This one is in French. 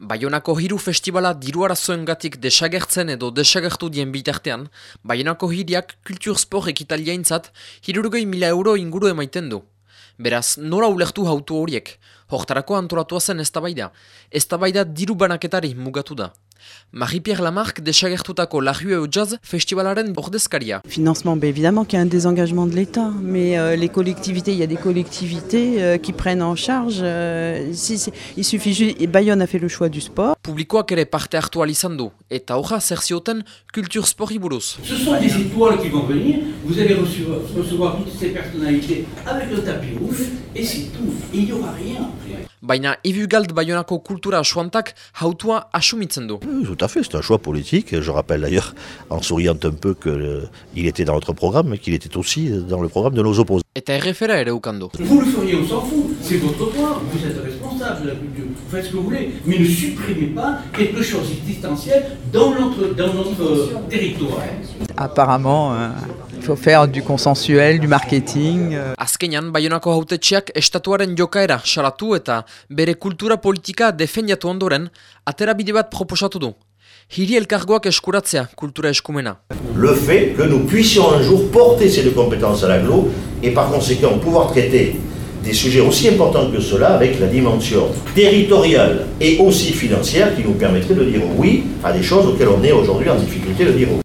Baionako hiru festivala diru arazoengatik desagertzen edo desagertu dien bitartean, Baionako hiriak kulturspor ekitaliaintzat hirurgei mila euro inguru emaiten du. Beraz, nora ulertu hautu horiek, hortarako antolatua zen eztabaida, eztabaida diru banaketari mugatu da. Marie-Pierre Lamarck desagertutako La Rue au Jazz festivalaren ordezkaria. Financement, ben évidemment qu'il y a un désengagement de l'État, mais euh, les collectivités, il y a des collectivités euh, qui prennent en charge. Euh, si, si, il suffit juste, et Bayonne a fait le choix du sport. Publikoak ere parte hartu izan du, eta horra zer zioten kultur spori buruz. Ce sont des étoiles qui vont venir, vous allez recevoir, recevoir toutes ces personnalités avec le tapis rouge, et c'est tout. Il n'y aura rien après. Baina Ibugald Bayonako kultura asuantak hautua asumitzen du. Oui, tout à fait, c'est un choix politique. Je rappelle d'ailleurs, en souriant un peu, qu'il euh, était dans notre programme, mais qu'il était aussi dans le programme de nos opposants. Eta errefera ere ukandu. Vous le feriez, on s'en fout. C'est votre droit. Vous êtes responsable de la culture. Vous faites ce que vous voulez. Mais ne supprimez pas quelque chose d'existentiel dans notre, dans notre territoire. Apparemment, euh, il faut faire du consensuel, du marketing. Azkenean, Bayonako hautetxeak estatuaren jokaera salatu eta bere kultura politika defendiatu ondoren, atera bide bat proposatu du. Hiri elkargoak eskuratzea kultura eskumena. Le fait que nous puissions un jour porter ces deux compétences à l'aglo et par conséquent pouvoir traiter des sujets aussi importants que cela avec la dimension territoriale et aussi financière qui nous permettrait de dire oui à des choses auxquelles on est aujourd'hui en difficulté de dire oui.